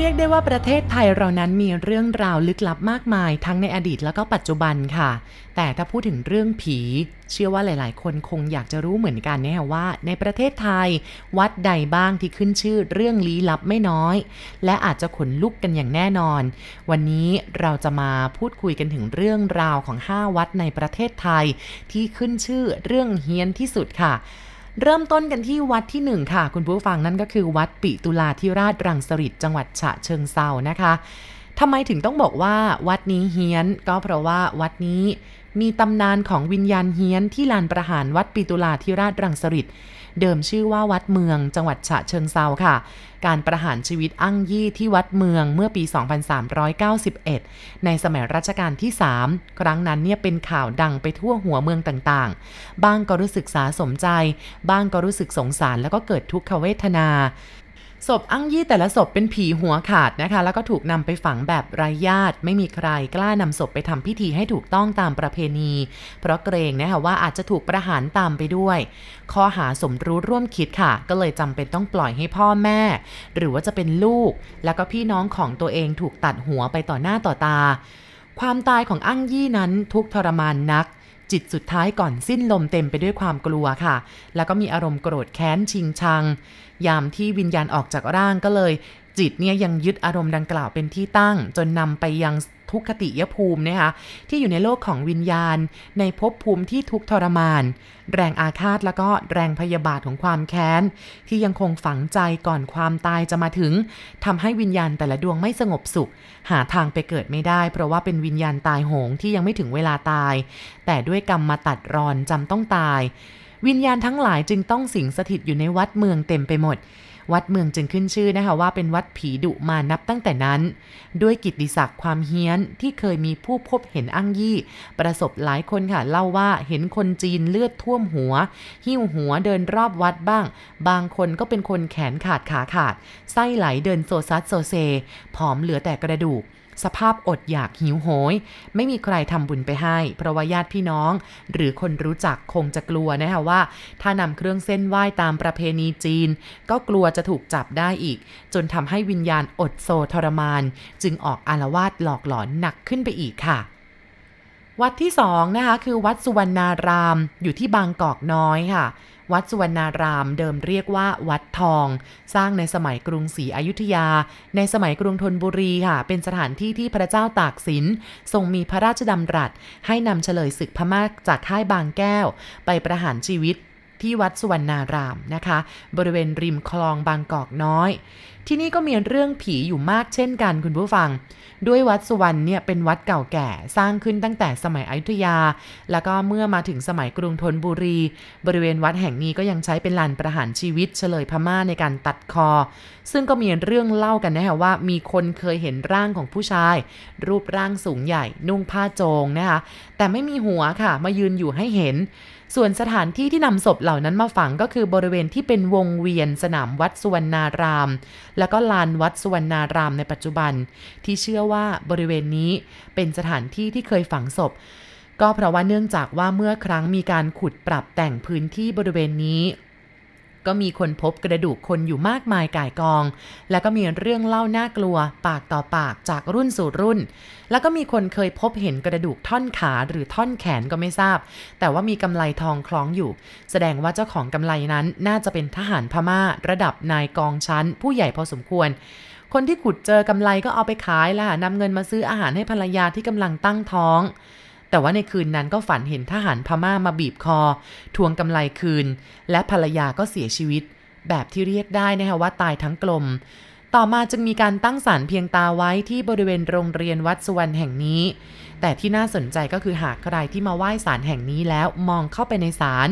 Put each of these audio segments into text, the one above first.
เรียกได้ว่าประเทศไทยเรานั้นมีเรื่องราวลึกลับมากมายทั้งในอดีตแล้วก็ปัจจุบันค่ะ แต่ถ้าพูดถึงเรื่องผี เชื่อว่าหลาย ๆ คนคงอยากจะรู้เหมือนกันนะว่า ในประเทศไทย วัดใดบ้างที่ขึ้นชื่อเรื่องลี้ลับไม่น้อย และอาจจะขนลุกกันอย่างแน่นอน วันนี้เราจะมาพูดคุยกันถึงเรื่องราวของ 5 วัดในประเทศไทย ที่ขึ้นชื่อเรื่องเฮี้ยนที่สุดค่ะ เริ่มต้นกันที่วัดที่ 1 ค่ะ คุณผู้ฟังนั่นก็คือวัดปิตุลาธิราชรังสฤษจังหวัดฉะเชิงเซานะคะทำไมถึงต้องบอกว่าวัดนี้เฮี้ยน ก็เพราะว่าวัดนี้มีตำนานของวิญญาณเฮี้ยนที่ลานประหารวัดปิตุลาธิราชรังสฤษ เดิมชื่อว่าวัดเมือง จังหวัดฉะเชิงเซาค่ะ การประหารชีวิตอั้งยี่ที่วัดเมืองเมื่อปี 2391 ในสมัยรัชกาลที่ 3 ครั้งนั้นเนี่ยเป็นข่าวดังไปทั่วหัวเมืองต่างๆ บ้างก็รู้สึกสาสมใจ บ้างก็รู้สึกสงสารแล้วก็เกิดทุกขเวทนา ศพอั้งยี่แต่ละศพเป็นผีหัวขาดนะคะ แล้วก็ถูกนำไปฝังแบบไร้ญาติ ไม่มีใครกล้านำศพไปทำพิธีให้ถูกต้องตามประเพณี เพราะเกรงนะคะว่าอาจจะถูกประหารตามไปด้วย ข้อหาสมรู้ร่วมคิดค่ะ ก็เลยจำเป็นต้องปล่อยให้พ่อแม่ หรือว่าจะเป็นลูก แล้วก็พี่น้องของตัวเองถูกตัดหัวไปต่อหน้าต่อตา ความตายของอั้งยี่นั้นทุกทรมานนักจิตสุดท้ายก่อนสิ้นลมเต็มไปด้วยความกลัวค่ะ แล้วก็มีอารมณ์โกรธแค้นชิงชัง ยามที่วิญญาณออกจากร่างก็เลย จิตเนี่ยยังยึดอารมณ์ดังกล่าวเป็นที่ตั้ง จนนำไปยังทุกขติยภูมินะคะที่อยู่ในโลกของวิญญาณ ในภพภูมิที่ทุกทรมาน แรงอาฆาตแล้วก็แรงพยาบาทของความแค้น ที่ยังคงฝังใจก่อนความตายจะมาถึงทำให้วิญญาณแต่ละดวงไม่สงบสุข หาทางไปเกิดไม่ได้ เพราะว่าเป็นวิญญาณตายโหงที่ยังไม่ถึงเวลาตาย แต่ด้วยกรรมมาตัดรอนจำต้องตาย วิญญาณทั้งหลายจึงต้องสิงสถิตอยู่ในวัดเมืองเต็มไปหมด วัดเมืองจึงขึ้นชื่อนะคะว่าเป็นวัดผีดุมานับตั้งแต่นั้น ด้วยกิตติศักดิ์ความเฮี้ยนที่เคยมีผู้พบเห็นอั้งยี่ ประสบหลายคนค่ะเล่าว่าเห็นคนจีนเลือดท่วมหัว หิ้วหัวเดินรอบวัดบ้าง บางคนก็เป็นคนแขนขาดขาขาด ไส้ไหลเดินโซซัสโซเซผอมเหลือแต่กระดูก สภาพอดอยากหิวโหย ไม่มีใครทำบุญไปให้ เพราะว่าญาติพี่น้อง หรือคนรู้จักคงจะกลัวนะคะว่า ถ้านำเครื่องเส้นไหว้ตามประเพณีจีน ก็กลัวจะถูกจับได้อีก จนทำให้วิญญาณอดโซทรมาน จึงออกอารวาสหลอกหลอนหนักขึ้นไปอีกค่ะ วัดที่สองนะคะคือวัดสุวรรณารามอยู่ที่บางกอกน้อยค่ะ วัดสุวรรณารามเดิมเรียกว่าวัดทอง สร้างในสมัยกรุงศรีอยุธยา ในสมัยกรุงธนบุรีค่ะ เป็นสถานที่ที่พระเจ้าตากสิน ทรงมีพระราชดำรัส ให้นำเฉลยศึกพม่าจากค่ายบางแก้ว ไปประหารชีวิต ที่วัดสุวรรณารามนะคะ บริเวณริมคลองบางกอกน้อย ที่นี่ก็มีเรื่องผีอยู่มากเช่นกันคุณผู้ฟัง ด้วยวัดสุวรรณเนี่ยเป็นวัดเก่าแก่สร้างขึ้นตั้งแต่สมัยอยุธยา แล้วก็เมื่อมาถึงสมัยกรุงธนบุรี บริเวณวัดแห่งนี้ก็ยังใช้เป็นลานประหารชีวิตเฉลยพม่าในการตัดคอ ซึ่งก็มีเรื่องเล่ากันนะคะว่า มีคนเคยเห็นร่างของผู้ชาย รูปร่างสูงใหญ่ นุ่งผ้าโจงนะคะแต่ไม่มีหัวค่ะ มายืนอยู่ให้เห็น ส่วนสถานที่ที่นำศพเหล่านั้นมาฝังก็คือบริเวณที่เป็นวงเวียนสนามวัดสุวรรณาราม แล้วก็ลานวัดสุวรรณารามในปัจจุบัน ที่เชื่อว่าบริเวณนี้เป็นสถานที่ที่เคยฝังศพ ก็เพราะว่าเนื่องจากว่าเมื่อครั้งมีการขุดปรับแต่งพื้นที่บริเวณนี้ ก็มีคนพบกระดูกคนอยู่มากมายก่ายกอง แล้วก็มีเรื่องเล่าน่ากลัว ปากต่อปากจากรุ่นสู่รุ่น แล้วก็มีคนเคยพบเห็นกระดูกท่อนขาหรือท่อนแขนก็ไม่ทราบ แต่ว่ามีกำไลทองคล้องอยู่ แสดงว่าเจ้าของกำไลนั้นน่าจะเป็นทหารพม่า ระดับนายกองชั้น ผู้ใหญ่พอสมควรคนที่ขุดเจอกำไลก็เอาไปขายแล้วนำเงินมาซื้ออาหารให้ภรรยาที่กำลังตั้งท้อง แต่ว่าในคืนนั้นก็ฝันเห็นทหารพม่ามาบีบคอ ทวงกำไรคืน และภรรยาก็เสียชีวิต แบบที่เรียกได้นะคะว่าตายทั้งกลม ต่อมาจึงมีการตั้งศาลเพียงตาไว้ที่บริเวณโรงเรียนวัดสุวรรณแห่งนี้ แต่ที่น่าสนใจก็คือหากใครที่มาไหว้ศาลแห่งนี้แล้วมองเข้าไปในศาล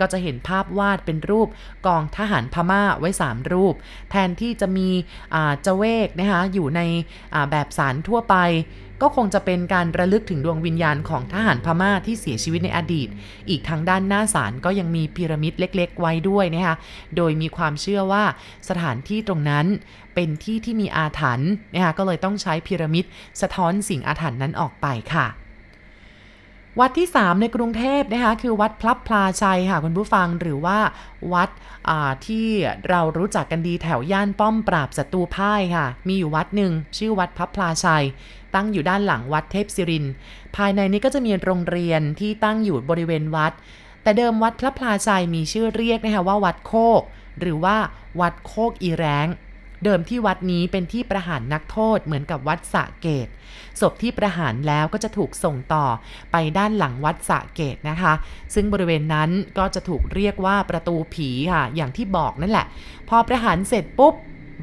ก็จะเห็นภาพวาดเป็นรูปกองทหารพม่าไว้ 3 รูป แทนที่จะมีเจเวกนะคะอยู่ในแบบศาลทั่วไป ก็คงจะเป็นการระลึกถึงดวงวิญญาณของทหารพม่าที่เสียชีวิตในอดีต อีกทางด้านหน้าศาลก็ยังมีพีระมิดเล็ก ๆ ไว้ด้วยนะคะ โดยมีความเชื่อว่าสถานที่ตรงนั้นเป็นที่ที่มีอาถรรพ์นะคะก็เลยต้องใช้พีระมิดสะท้อนสิ่งอาถรรพ์นั้นออกไปค่ะ วัดที่ 3 ในกรุงเทพนะคะคือวัดพลับพลาชัยค่ะคุณผู้ฟังหรือว่าวัดที่เรารู้จักกันดีแถวย่านป้อมปราบศัตรูพ่ายค่ะ มีอยู่วัดหนึ่งชื่อวัดพลับพลาชัย ตั้งอยู่ด้านหลังวัดเทพศิริน ภายในนี้ก็จะมีโรงเรียนที่ตั้งอยู่บริเวณวัด แต่เดิมวัดพระพลาชัยมีชื่อเรียกนะคะว่าวัดโคก หรือว่าวัดโคกอีแรง เดิมที่วัดนี้เป็นที่ประหารนักโทษเหมือนกับวัดสะเกต ศพที่ประหารแล้วก็จะถูกส่งต่อไปด้านหลังวัดสะเกตนะคะ ซึ่งบริเวณนั้นก็จะถูกเรียกว่าประตูผีค่ะ อย่างที่บอกนั่นแหละ พอประหารเสร็จปุ๊บ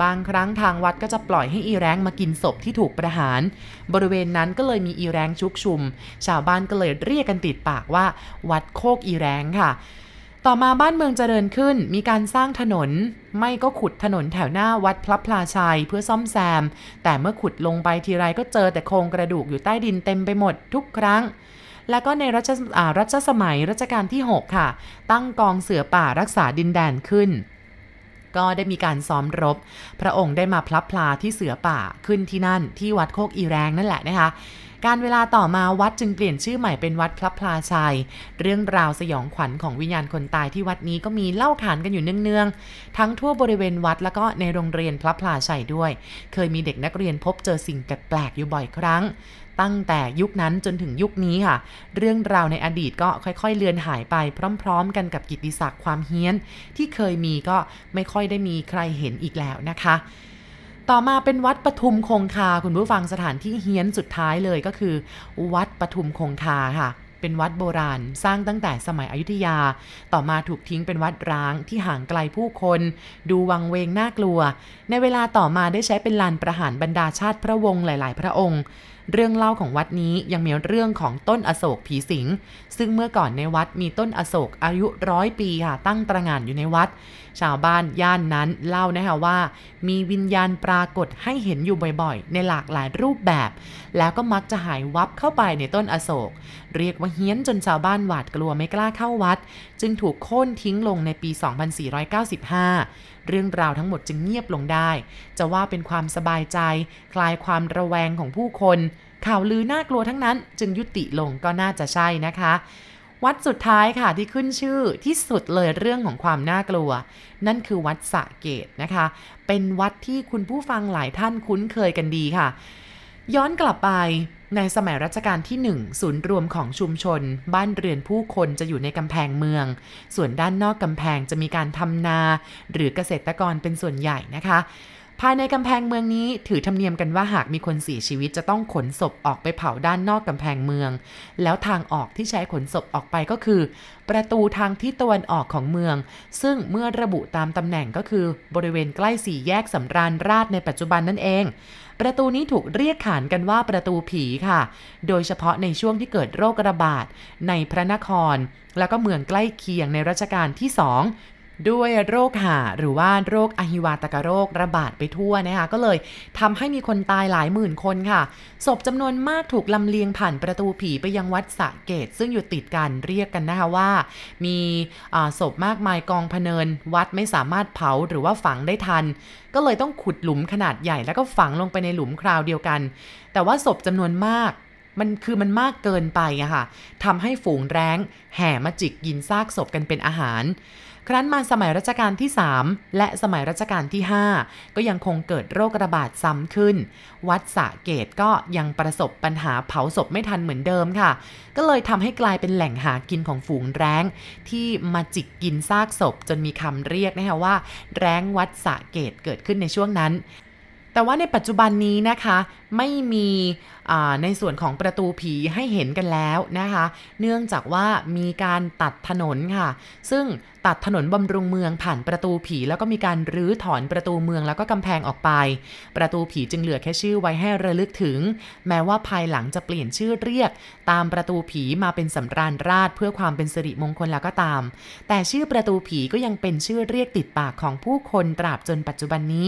บางครั้งทางวัดก็จะปล่อยให้อีแรงมากินศพที่ถูกประหาร บริเวณนั้นก็เลยมีอีแรงชุกชุม ชาวบ้านก็เลยเรียกกันติดปากว่า วัดโคกอีแรงค่ะ ต่อมาบ้านเมืองเจริญขึ้น มีการสร้างถนน ไม่ก็ขุดถนนแถวหน้าวัดพระพลาชัยเพื่อซ่อมแซม แต่เมื่อขุดลงไปทีไรก็เจอแต่โครงกระดูกอยู่ใต้ดินเต็มไปหมดทุกครั้ง แล้วก็ในรัชรัชสมัยรัชกาลที่ 6 ค่ะ ตั้งกองเสือป่ารักษาดินแดนขึ้นก็ได้มีการซ้อมรบ พระองค์ได้มาพลับพลาที่เสือป่าขึ้นที่นั่นที่วัดโคกอีแรงนั่นแหละนะคะ การเวลาต่อมาวัดจึงเปลี่ยนชื่อใหม่เป็นวัดพระพลาชัย เรื่องราวสยองขวัญของวิญญาณคนตายที่วัดนี้ก็มีเล่าขานกันอยู่เนืองๆ ทั้งทั่วบริเวณวัดแล้วก็ในโรงเรียนพระพลาชัยด้วย เคยมีเด็กนักเรียนพบเจอสิ่งแปลกๆอยู่บ่อยครั้งตั้งแต่ยุคนั้นจนถึงยุคนี้ค่ะ เรื่องราวในอดีตก็ค่อยๆ เลือนหายไปพร้อม ๆ กันกับกิตติศักดิ์ความเฮี้ยน ที่เคยมีก็ไม่ค่อยได้มีใครเห็นอีกแล้วนะคะ ต่อมาเป็นวัดปทุมคงคาคุณผู้ฟังสถานที่เฮี้ยนสุดท้ายเลยก็คือ วัดปทุมคงคาค่ะ เป็นวัดโบราณสร้างตั้งแต่สมัยอยุธยา ต่อมาถูกทิ้งเป็นวัดร้างที่ห่างไกลผู้คน ดูวังเวงน่ากลัว ในเวลาต่อมาได้ใช้เป็นลานประหารบรรดาชาติพระวงศ์หลาย ๆ พระองค์ เรื่องเล่าของวัดนี้ยังมีเรื่องของต้นอโศกผีสิง ซึ่งเมื่อก่อนในวัดมีต้นอโศกอายุร้อยปีค่ะตั้งตระหง่านอยู่ในวัด ชาวบ้านย่านนั้นเล่านะคะว่า มีวิญญาณปรากฏให้เห็นอยู่บ่อยๆ ในหลากหลายรูปแบบ แล้วก็มักจะหายวับเข้าไปในต้นอโศก เรียกว่าเฮี้ยนจนชาวบ้านหวาดกลัวไม่กล้าเข้าวัด จึงถูกโค่นทิ้งลงในปี 2495 เรื่องราวทั้งหมดจึงเงียบลงได้ จะว่าเป็นความสบายใจ คลายความระแวงของผู้คน ข่าวลือน่ากลัวทั้งนั้นจึงยุติลงก็น่าจะใช่นะคะ วัดสุดท้ายค่ะที่ขึ้นชื่อที่สุดเลยเรื่องของความน่ากลัว นั่นคือวัดสะเกตนะคะ เป็นวัดที่คุณผู้ฟังหลายท่านคุ้นเคยกันดีค่ะ ย้อนกลับไป ในสมัยรัชกาลที่ 1 ศูนย์รวมของชุมชน บ้านเรือนผู้คนจะอยู่ในกำแพงเมือง ส่วนด้านนอกกำแพงจะมีการทำนา หรือเกษตรกรเป็นส่วนใหญ่นะคะ ภายในกำแพงเมืองนี้ถือธรรมเนียมกันว่าหากมีคนเสียชีวิตจะต้องขนศพออกไปเผาด้านนอกกำแพงเมือง แล้วทางออกที่ใช้ขนศพออกไปก็คือ ประตูทางทิศตะวันออกของเมือง ซึ่งเมื่อระบุตามตำแหน่งก็คือบริเวณใกล้สี่แยกสำราญราชในปัจจุบันนั่นเอง ประตูนี้ถูกเรียกขานกันว่าประตูผีค่ะ โดยเฉพาะในช่วงที่เกิดโรคระบาดในพระนคร แล้วก็เมืองใกล้เคียงในรัชกาลที่สอง ด้วยโรคหาหรือว่าโรคอหิวาตกโรคระบาดไปทั่วนะคะก็เลยทำให้มีคนตายหลายหมื่นคนค่ะ ศพจำนวนมากถูกลำเลียงผ่านประตูผีไปยังวัดสะเกต ซึ่งอยู่ติดกันเรียกกันนะคะว่า มีศพมากมายกองพเนิน วัดไม่สามารถเผาหรือว่าฝังได้ทัน ก็เลยต้องขุดหลุมขนาดใหญ่ แล้วก็ฝังลงไปในหลุมคราวเดียวกัน แต่ว่าศพจำนวนมากมันคือมันมากเกินไปอะค่ะทำให้ฝูงแร้ง แห่มาจิกกินซากศพกันเป็นอาหาร ครั้นมาสมัยรัชกาลที่ 3 และสมัยรัชกาลที่ 5 ก็ยังคงเกิดโรคระบาดซ้ำขึ้น วัดสะเกตก็ยังประสบปัญหาเผาศพไม่ทันเหมือนเดิมค่ะ ก็เลยทำให้กลายเป็นแหล่งหากินของฝูงแร้ง ที่มาจิกกินซากศพจนมีคำเรียกนะคะว่า แร้งวัดสะเกตเกิดขึ้นในช่วงนั้น แต่ว่าในปัจจุบันนี้นะคะ ไม่มี ในส่วนของประตูผีให้เห็นกันแล้วนะคะ เนื่องจากว่ามีการตัดถนนค่ะ ซึ่งตัดถนนบำรุงเมืองผ่านประตูผีแล้วก็มีการรื้อถอนประตูเมืองแล้วก็กำแพงออกไป ประตูผีจึงเหลือแค่ชื่อไว้ให้ระลึกถึง แม้ว่าภายหลังจะเปลี่ยนชื่อเรียก ตามประตูผีมาเป็นสำราญราชเพื่อความเป็นสิริมงคลแล้วก็ตาม แต่ชื่อประตูผีก็ยังเป็นชื่อเรียกติดปากของผู้คนตราบจนปัจจุบันนี้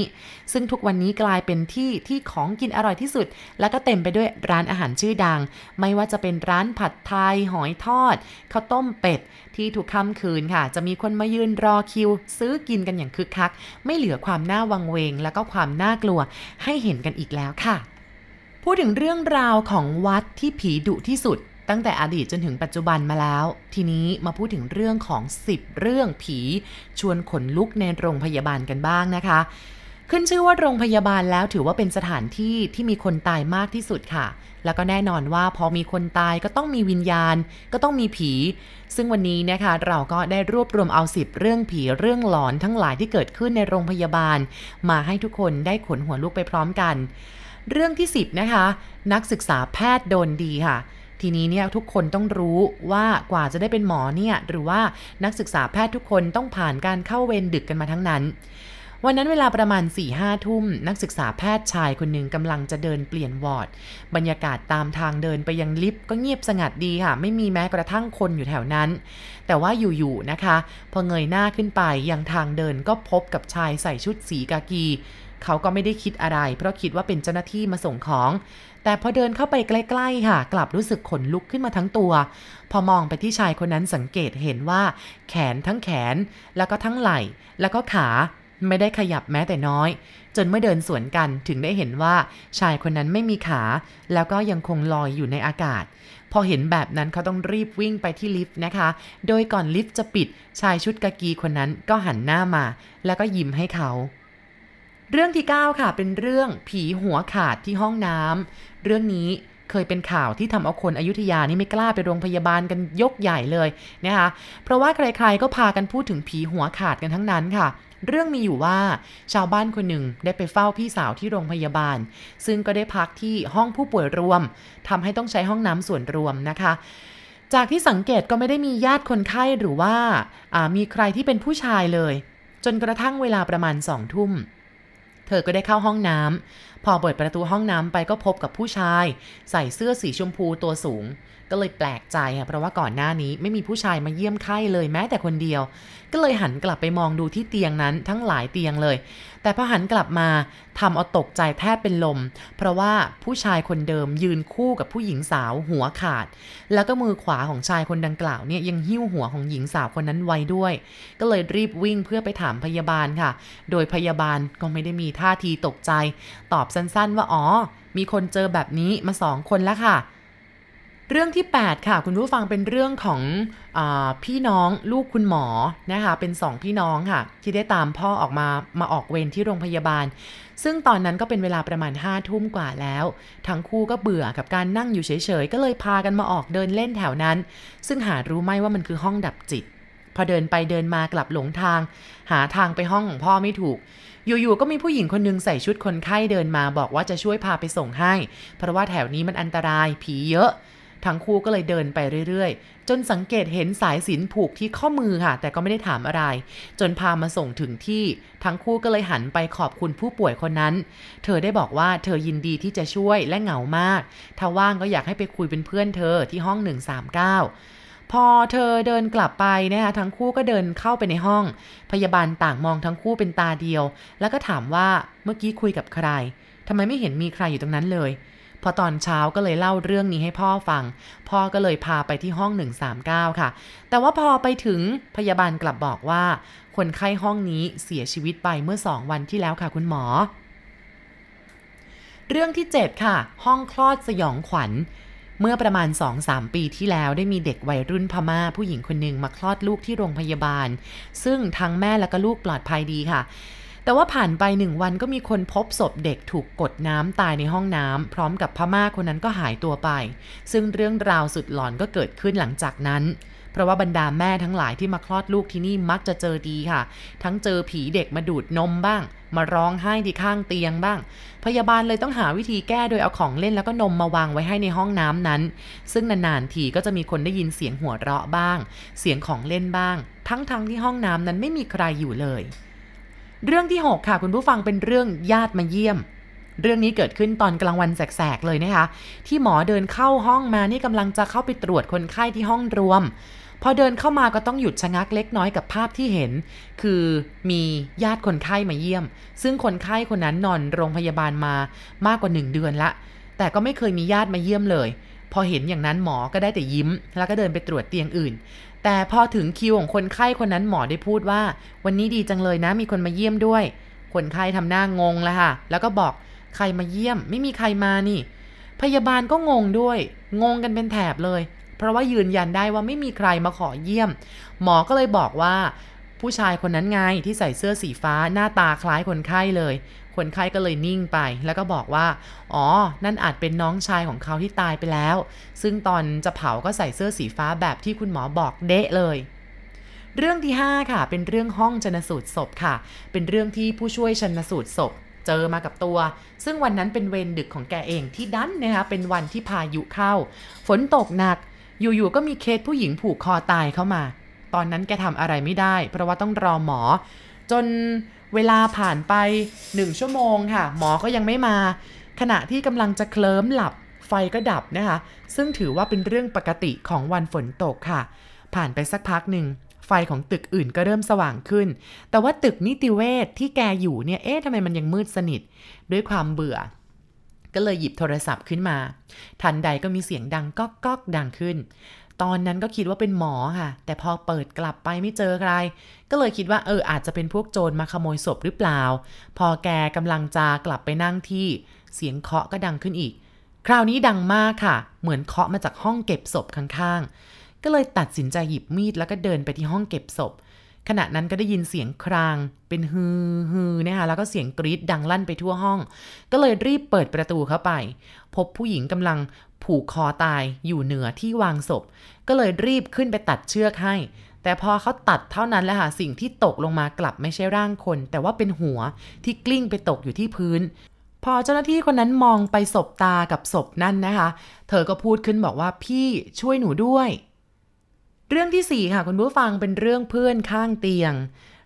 ซึ่งทุกวันนี้กลายเป็นที่ที่ของกินอร่อยที่สุด แล้วก็เต็มไปด้วยร้านอาหารชื่อดัง ไม่ว่าจะเป็นร้านผัดไทย หอยทอดข้าวต้มเป็ด ที่ทุกค่ำคืนค่ะ จะมีคนมายืนรอคิว ซื้อกินกันอย่างคึกคัก ไม่เหลือความน่าวังเวง และก็ความน่ากลัวให้เห็นกันอีกแล้วค่ะ พูดถึงเรื่องราวของวัดที่ผีดุที่สุดตั้งแต่อดีตจนถึงปัจจุบันมาแล้ว ทีนี้มาพูดถึงเรื่องของ 10 เรื่องผี ชวนขนลุกในโรงพยาบาลกันบ้างนะคะ ขึ้นชื่อว่าโรงพยาบาลแล้วถือว่าเป็นสถานที่ที่มีคนตายมากที่สุดค่ะ แล้วก็แน่นอนว่าพอมีคนตายก็ต้องมีวิญญาณ ก็ต้องมีผี ซึ่งวันนี้นะคะเราก็ได้รวบรวมเอาสิบเรื่องผีเรื่องหลอนทั้งหลายที่เกิดขึ้นในโรงพยาบาล มาให้ทุกคนได้ขนหัวลุกไปพร้อมกัน เรื่องที่ 10 นะคะ นักศึกษาแพทย์โดนดีค่ะทีนี้เนี่ยทุกคนต้องรู้ว่ากว่าจะได้เป็นหมอเนี่ยหรือว่านักศึกษาแพทย์ทุกคนต้องผ่านการเข้าเวรดึกกันมาทั้งนั้น วันนั้นเวลาประมาณ4ี่ห้าทุ่ม นักศึกษาแพทย์ชายคนหนึ่งกำลังจะเดินเปลี่ยนวอร์ด บรรยากาศตามทางเดินไปยังลิฟต์ก็เงียบสงัดดีค่ะ ไม่มีแม้กระทั่งคนอยู่แถวนั้น แต่ว่าอยู่ๆนะคะ พอเงยหน้าขึ้นไปยังทางเดินก็พบกับชายใส่ชุดสีกากี เขาก็ไม่ได้คิดอะไร เพราะคิดว่าเป็นเจ้าหน้าที่มาส่งของ แต่พอเดินเข้าไปใกล้ๆค่ะ กลับรู้สึกขนลุกขึ้นมาทั้งตัว พอมองไปที่ชายคนนั้นสังเกตเห็นว่า แขนทั้งแขน แล้วก็ทั้งไหล่ แล้วก็ขา ไม่ได้ขยับแม้แต่น้อย จนเมื่อเดินสวนกันถึงได้เห็นว่าชายคนนั้นไม่มีขา แล้วก็ยังคงลอยอยู่ในอากาศ พอเห็นแบบนั้นเขาต้องรีบวิ่งไปที่ลิฟต์นะคะ โดยก่อนลิฟต์จะปิดชายชุดกากีคนนั้นก็หันหน้ามา แล้วก็ยิ้มให้เขา เรื่องที่ 9 ค่ะเป็นเรื่องผีหัวขาดที่ห้องน้ำเรื่องนี้ เคยเป็นข่าวที่ทำเอาคนอยุธยานี่ไม่กล้าไปโรงพยาบาลกันยกใหญ่เลยนะคะเพราะว่าใครๆก็พากันพูดถึงผีหัวขาดกันทั้งนั้นค่ะเรื่องมีอยู่ว่าชาวบ้านคนหนึ่งได้ไปเฝ้าพี่สาวที่โรงพยาบาล ซึ่งก็ได้พักที่ห้องผู้ป่วยรวมทำให้ต้องใช้ห้องน้ำส่วนรวมนะคะ จากที่สังเกตก็ไม่ได้มีญาติคนไข้หรือว่ามีใครที่เป็นผู้ชายเลย จนกระทั่งเวลาประมาณสองทุ่ม เธอก็ได้เข้าห้องน้ำพอเปิดประตูห้องน้ำไปก็พบกับผู้ชาย ใส่เสื้อสีชมพูตัวสูง ก็เลยแปลกใจค่ะเพราะว่าก่อนหน้านี้ไม่มีผู้ชายมาเยี่ยมไข้เลยแม้แต่คนเดียว ก็เลยหันกลับไปมองดูที่เตียงนั้นทั้งหลายเตียงเลย แต่พอหันกลับมาทำเอาตกใจแทบเป็นลม เพราะว่าผู้ชายคนเดิมยืนคู่กับผู้หญิงสาวหัวขาด แล้วก็มือขวาของชายคนดังกล่าวเนี่ยยังหิ้วหัวของหญิงสาวคนนั้นไว้ด้วย ก็เลยรีบวิ่งเพื่อไปถามพยาบาลค่ะ โดยพยาบาลก็ไม่ได้มีท่าทีตกใจ ตอบสั้นๆว่าอ๋อ มีคนเจอแบบนี้มาสองคนแล้วค่ะ เรื่องที่ 8 ค่ะ คุณผู้ฟังเป็นเรื่องของอพี่น้องลูกคุณหมอนะคะเป็นสองพี่น้องค่ะ ที่ได้ตามพ่อออกมามาออกเวรที่โรงพยาบาล ซึ่งตอนนั้นก็เป็นเวลาประมาณ5้าทุ่มกว่าแล้ว ทั้งคู่ก็เบื่อกับการนั่งอยู่เฉยๆ ก็เลยพากันมาออกเดินเล่นแถวนั้น ซึ่งหารู้ไหมว่ามันคือห้องดับจิต พอเดินไปเดินมากลับหลงทาง หาทางไปห้องของพ่อไม่ถูกอยู่ๆ ก็มีผู้หญิงคนนึงใส่ชุดคนไข้เดินมาบอกว่าจะช่วยพาไปส่งให้ เพราะว่าแถวนี้มันอันตรายผีเยอะ ทั้งคู่ก็เลยเดินไปเรื่อยๆ จนสังเกตเห็นสายสินผูกที่ข้อมือค่ะ แต่ก็ไม่ได้ถามอะไร จนพามาส่งถึงที่ ทั้งคู่ก็เลยหันไปขอบคุณผู้ป่วยคนนั้น เธอได้บอกว่าเธอยินดีที่จะช่วยและเหงามาก ถ้าว่างก็อยากให้ไปคุยเป็นเพื่อนเธอที่ห้อง 139พอเธอเดินกลับไปนะคะทั้งคู่ก็เดินเข้าไปในห้อง พยาบาลต่างมองทั้งคู่เป็นตาเดียว แล้วก็ถามว่าเมื่อกี้คุยกับใครทำไมไม่เห็นมีใครอยู่ตรงนั้นเลย พอตอนเช้าก็เลยเล่าเรื่องนี้ให้พ่อฟัง พ่อก็เลยพาไปที่ห้อง 139 ค่ะ แต่ว่าพอไปถึงพยาบาลกลับบอกว่า คนไข้ห้องนี้เสียชีวิตไปเมื่อ 2 วันที่แล้วค่ะคุณหมอ เรื่องที่ 7 ค่ะ ห้องคลอดสยองขวัญเมื่อประมาณ 2-3 ปีที่แล้วได้มีเด็กวัยรุ่นพมา่า ผู้หญิงคนหนึ่งมาคลอดลูกที่โรงพยาบาล ซึ่งทั้งแม่และก็ลูกปลอดภัยดีค่ะ แต่ว่าผ่านไปหนึ่งวันก็มีคนพบศพเด็กถูกกดน้ำตายในห้องน้ำพร้อมกับพม่าคนนั้นก็หายตัวไป ซึ่งเรื่องราวสุดหลอนก็เกิดขึ้นหลังจากนั้นเพราะว่าบรรดาแม่ทั้งหลายที่มาคลอดลูกที่นี่มักจะเจอดีค่ะ ทั้งเจอผีเด็กมาดูดนมบ้าง มาร้องไห้ที่ข้างเตียงบ้าง พยาบาลเลยต้องหาวิธีแก้โดยเอาของเล่นแล้วก็นมมาวางไว้ให้ในห้องน้ำนั้น ซึ่งนานๆทีก็จะมีคนได้ยินเสียงหัวเราะบ้าง เสียงของเล่นบ้าง ทั้งๆทที่ห้องน้ำนั้นไม่มีใครอยู่เลย เรื่องที่ 6 ค่ะ คุณผู้ฟังเป็นเรื่องญาติมาเยี่ยม เรื่องนี้เกิดขึ้นตอนกลางวันแสกๆเลยนะคะ ที่หมอเดินเข้าห้องมานี่กำลังจะเข้าไปตรวจคนไข้ที่ห้องรวม พอเดินเข้ามาก็ต้องหยุดชะงักเล็กน้อยกับภาพที่เห็น คือมีญาติคนไข้มาเยี่ยม ซึ่งคนไข้คนนั้นนอนโรงพยาบาลมามากกว่า 1 เดือนละ แต่ก็ไม่เคยมีญาติมาเยี่ยมเลย พอเห็นอย่างนั้นหมอก็ได้แต่ยิ้ม แล้วก็เดินไปตรวจเตียงอื่น แต่พอถึงคิวของคนไข้คนนั้นหมอได้พูดว่า วันนี้ดีจังเลยนะมีคนมาเยี่ยมด้วย คนไข้ทำหน้างงแล้วค่ะ แล้วก็บอกใครมาเยี่ยม ไม่มีใครมานี่ พยาบาลก็งงด้วย งงกันเป็นแถบเลย เพราะว่ายืนยันได้ว่าไม่มีใครมาขอเยี่ยม หมอก็เลยบอกว่า ผู้ชายคนนั้นไงที่ใส่เสื้อสีฟ้าหน้าตาคล้ายคนไข้เลย คนไข้ก็เลยนิ่งไป แล้วก็บอกว่า อ๋อ นั่นอาจเป็นน้องชายของเขาที่ตายไปแล้ว ซึ่งตอนจะเผาก็ใส่เสื้อสีฟ้าแบบที่คุณหมอบอกเดะเลยเรื่องที่ 5 ค่ะ เป็นเรื่องห้องชนสูตรศพค่ะ เป็นเรื่องที่ผู้ช่วยชนสูตรศพ เจอมากับตัว ซึ่งวันนั้นเป็นเวรดึกของแกเองที่ดันนะคะเป็นวันที่พายุเข้า ฝนตกหนัก อยู่ๆก็มีเคสผู้หญิงผูกคอตายเข้ามา ตอนนั้นแกทำอะไรไม่ได้ เพราะว่าต้องรอหมอ จน เวลาผ่านไป 1 ชั่วโมงค่ะ หมอก็ยังไม่มา ขณะที่กำลังจะเคลิ้มหลับไฟก็ดับนะคะ ซึ่งถือว่าเป็นเรื่องปกติของวันฝนตกค่ะ ผ่านไปสักพักหนึ่งไฟของตึกอื่นก็เริ่มสว่างขึ้น แต่ว่าตึกนิติเวชที่แกอยู่เนี่ย เอ๊ะทำไมมันยังมืดสนิท ด้วยความเบื่อ ก็เลยหยิบโทรศัพท์ขึ้นมา ทันใดก็มีเสียงดังก๊อกก๊อกดังขึ้น ตอนนั้นก็คิดว่าเป็นหมอค่ะ แต่พอเปิดกลับไปไม่เจอใคร ก็เลยคิดว่าเอออาจจะเป็นพวกโจรมาขโมยศพหรือเปล่า พอแกกำลังจะกลับไปนั่งที่เสียงเคาะก็ดังขึ้นอีก คราวนี้ดังมากค่ะ เหมือนเคาะมาจากห้องเก็บศพข้างๆ ก็เลยตัดสินใจหยิบมีดแล้วก็เดินไปที่ห้องเก็บศพ ขณะนั้นก็ได้ยินเสียงคราง เป็นฮือฮือนะคะแล้วก็เสียงกรีดดังลั่นไปทั่วห้อง ก็เลยรีบเปิดประตูเข้าไป พบผู้หญิงกำลังผูกคอตายอยู่เหนือที่วางศพ ก็เลยรีบขึ้นไปตัดเชือกให้ แต่พอเขาตัดเท่านั้นแหละค่ะสิ่งที่ตกลงมากลับไม่ใช่ร่างคน แต่ว่าเป็นหัวที่กลิ้งไปตกอยู่ที่พื้น พอเจ้าหน้าที่คนนั้นมองไปศพตากับศพนั่นนะคะ เธอก็พูดขึ้นบอกว่าพี่ช่วยหนูด้วย เรื่องที่ 4 ค่ะ คุณผู้ฟังเป็นเรื่องเพื่อนข้างเตียง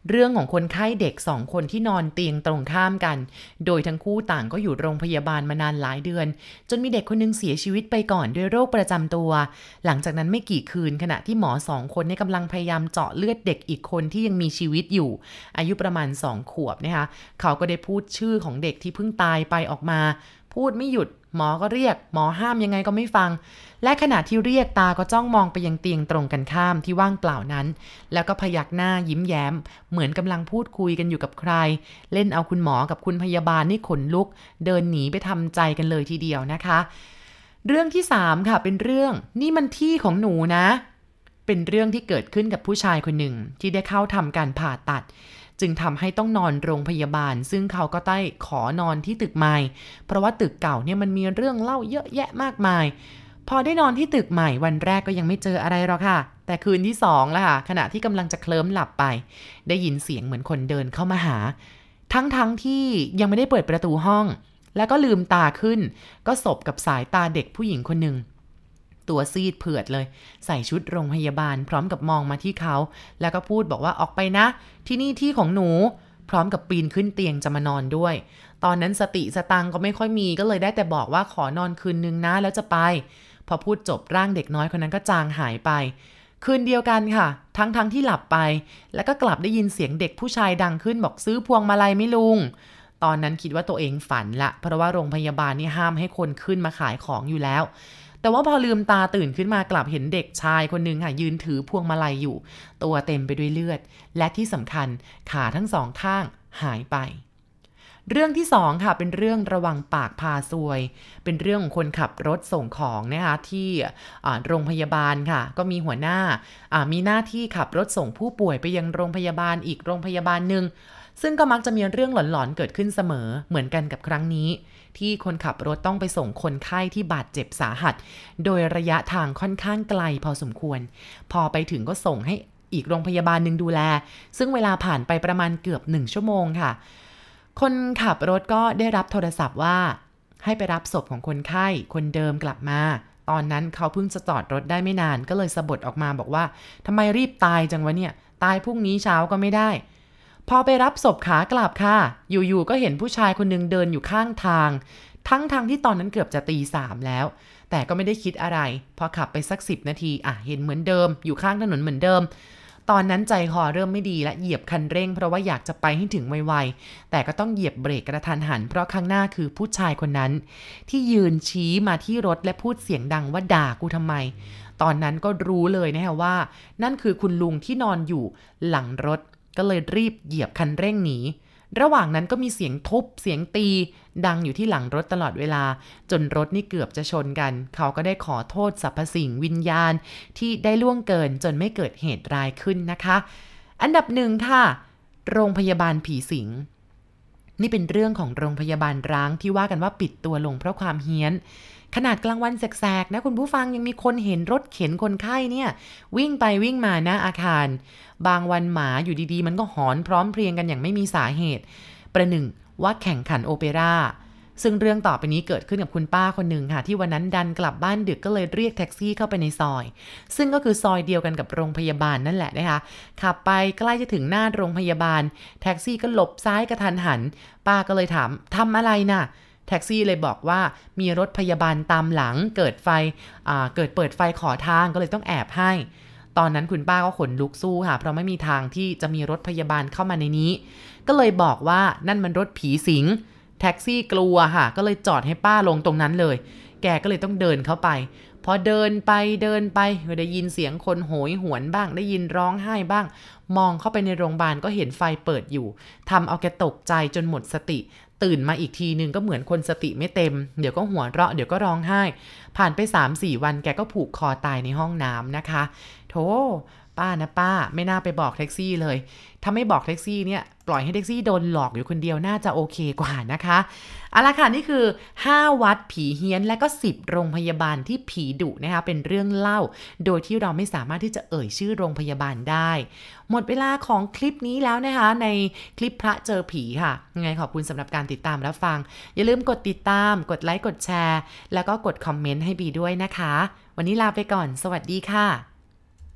เรื่องของคนไข้เด็กสองคนที่นอนเตียงตรงข้ามกัน โดยทั้งคู่ต่างก็อยู่โรงพยาบาลมานานหลายเดือน จนมีเด็กคนหนึงเสียชีวิตไปก่อนด้วยโรคประจำตัว หลังจากนั้นไม่กี่คืนขณะที่หมอสองคนเนี่ยกำลังพยายามเจาะเลือดเด็กอีกคนที่ยังมีชีวิตอยู่ อายุประมาณ2ขวบนะคะเขาก็ได้พูดชื่อของเด็กที่เพิ่งตายไปออกมา พูดไม่หยุดหมอก็เรียก หมอห้ามยังไงก็ไม่ฟัง และขณะที่เรียกตาก็จ้องมองไปยังเตียงตรงกันข้ามที่ว่างเปล่านั้น แล้วก็พยักหน้ายิ้มแย้ม เหมือนกำลังพูดคุยกันอยู่กับใคร เล่นเอาคุณหมอกับคุณพยาบาลนี่ขนลุก เดินหนีไปทำใจกันเลยทีเดียวนะคะ เรื่องที่ 3 ค่ะเป็นเรื่องนี่มันที่ของหนูนะ เป็นเรื่องที่เกิดขึ้นกับผู้ชายคนหนึ่งที่ได้เข้าทำการผ่าตัดจึงทำให้ต้องนอนโรงพยาบาล ซึ่งเขาก็ได้ขอนอนที่ตึกใหม่ เพราะว่าตึกเก่าเนี่ยมันมีเรื่องเล่าเยอะแยะมากมาย พอได้นอนที่ตึกใหม่วันแรกก็ยังไม่เจออะไรหรอกค่ะ แต่คืนที่สองละค่ะ ขณะที่กำลังจะเคลิ้มหลับไป ได้ยินเสียงเหมือนคนเดินเข้ามาหา ทั้งๆทที่ยังไม่ได้เปิดประตูห้อง แล้วก็ลืมตาขึ้น ก็สบกับสายตาเด็กผู้หญิงคนหนึ่งตัวซีดเผือดเลย ใส่ชุดโรงพยาบาล พร้อมกับมองมาที่เขา แล้วก็พูดบอกว่าออกไปนะ ที่นี่ที่ของหนู พร้อมกับปีนขึ้นเตียงจะมานอนด้วย ตอนนั้นสติสตังก็ไม่ค่อยมีก็เลยได้แต่บอกว่าขอนอนคืนนึงนะแล้วจะไป อพูดจบร่างเด็กน้อยคนนั้นก็จางหายไป คืนเดียวกันค่ะ ทั้งทั้งที่หลับไป แล้วก็กลับได้ยินเสียงเด็กผู้ชายดังขึ้นบอกซื้อพวงมาลัยไม่ลุง ตอนนั้นคิดว่าตัวเองฝันละ เพราะว่าโรงพยาบาลนี่ห้ามให้คนขึ้นมาขายของอยู่แล้วแต่ว่าพอลืมตาตื่นขึ้นมากลับเห็นเด็กชายคนหนึ่งค่ะยืนถือพวงมาลัยอยู่ ตัวเต็มไปด้วยเลือด และที่สำคัญขาทั้งสองข้างหายไป เรื่องที่สองค่ะเป็นเรื่องระวังปากพาซวย เป็นเรื่องของคนขับรถส่งของนะคะที่โรงพยาบาลค่ะ ก็มีหัวหน้าอ่ามีหน้าที่ขับรถส่งผู้ป่วยไปยังโรงพยาบาลอีกโรงพยาบาลหนึ่งซึ่งก็มักจะมีเรื่องหลอนๆเกิดขึ้นเสมอเหมือนกันกับครั้งนี้ ที่คนขับรถต้องไปส่งคนไข้ที่บาดเจ็บสาหัส โดยระยะทางค่อนข้างไกลพอสมควร พอไปถึงก็ส่งให้อีกโรงพยาบาลหนึ่งดูแล ซึ่งเวลาผ่านไปประมาณเกือบหนึ่งชั่วโมงค่ะ คนขับรถก็ได้รับโทรศัพท์ว่า ให้ไปรับศพของคนไข้คนเดิมกลับมา ตอนนั้นเขาเพิ่งจะจอดรถได้ไม่นานก็เลยสะบดออกมาบอกว่าทำไมรีบตายจังวะเนี่ย ตายพรุ่งนี้เช้าก็ไม่ได้ พอไปรับศพขากลับค่ะ อยู่ๆก็เห็นผู้ชายคนหนึงเดินอยู่ข้างทาง ทั้งทางที่ตอนนั้นเกือบจะตีสามแล้ว แต่ก็ไม่ได้คิดอะไร พอขับไปสักสิบนาทีอะเห็นเหมือนเดิม อยู่ข้างถนนเหมือนเดิม ตอนนั้นใจคอเริ่มไม่ดีและเหยียบคันเร่ง เพราะว่าอยากจะไปให้ถึงไวๆ แต่ก็ต้องเหยียบเบรกกระทันหัน เพราะข้างหน้าคือผู้ชายคนนั้น ที่ยืนชี้มาที่รถและพูดเสียงดังว่าด่ากูทำไม ตอนนั้นก็รู้เลยนะฮะว่า นั่นคือคุณลุงที่นอนอยู่หลังรถก็เลยรีบเหยียบคันเร่งหนี ระหว่างนั้นก็มีเสียงทุบเสียงตี ดังอยู่ที่หลังรถตลอดเวลา จนรถนี่เกือบจะชนกัน เขาก็ได้ขอโทษสรรพสิ่งวิญญาณ ที่ได้ล่วงเกินจนไม่เกิดเหตุร้ายขึ้นนะคะ อันดับหนึ่งค่ะ โรงพยาบาลผีสิง นี่เป็นเรื่องของโรงพยาบาลร้างที่ว่ากันว่าปิดตัวลงเพราะความเฮี้ยน ขนาดกลางวันแสกๆนะคุณผู้ฟังยังมีคนเห็นรถเข็นคนไข้เนี่ย วิ่งไปวิ่งมาหน้าอาคาร บางวันหมาอยู่ดีๆ มันก็หอนพร้อมเพรียงกันอย่างไม่มีสาเหตุ ประหนึ่งว่าแข่งขันโอเปร่าซึ่งเรื่องต่อไปนี้เกิดขึ้นกับคุณป้าคนหนึ่งค่ะ ที่วันนั้นดันกลับบ้านดึกก็เลยเรียกแท็กซี่เข้าไปในซอย ซึ่งก็คือซอยเดียวกันกับโรงพยาบาลนั่นแหละนะคะขับไปใกล้จะถึงหน้าโรงพยาบาล แท็กซี่ก็หลบซ้ายกระทันหัน ป้าก็เลยถามทำอะไรนะ่ะ แท็กซี่เลยบอกว่ามีรถพยาบาลตามหลังเกิดไฟเกิดเปิดไฟขอทางก็เลยต้องแอบให้ ตอนนั้นคุณป้าก็ขนลุกสู้ค่ะ เพราะไม่มีทางที่จะมีรถพยาบาลเข้ามาในนี้ ก็เลยบอกว่านั่นมันรถผีสิง แท็กซี่กลัวค่ะ ก็เลยจอดให้ป้าลงตรงนั้นเลย แกก็เลยต้องเดินเข้าไป พอเดินไปเดินไปได้ยินเสียงคนโหยหวนบ้าง ได้ยินร้องไห้บ้าง มองเข้าไปในโรงพยาบาลก็เห็นไฟเปิดอยู่ทำเอาแกตกใจจนหมดสติ ตื่นมาอีกทีนึงก็เหมือนคนสติไม่เต็ม เดี๋ยวก็หัวเราะเดี๋ยวก็ร้องไห้ ผ่านไป 3-4 วันแกก็ผูกคอตายในห้องน้ำนะคะโธ่ ป้านะป้า ไม่น่าไปบอกแท็กซี่เลย ถ้าไม่บอกแท็กซี่เนี่ยปล่อยให้แท็กซี่โดนหลอกอยู่คนเดียวน่าจะโอเคกว่านะคะเอาละค่ะนี่คือ 5 วัดผีเฮี้ยนและก็ 10 โรงพยาบาลที่ผีดุนะคะเป็นเรื่องเล่า โดยที่เราไม่สามารถที่จะเอ่ยชื่อโรงพยาบาลได้ หมดเวลาของคลิปนี้แล้วนะคะ ในคลิปพระเจอผีค่ะยังไงขอบคุณสำหรับการติดตามรับฟัง อย่าลืมกดติดตาม กดไลค์กดแชร์ แล้วก็กดคอมเมนต์ให้บีด้วยนะคะ วันนี้ลาไปก่อน สวัสดีค่ะ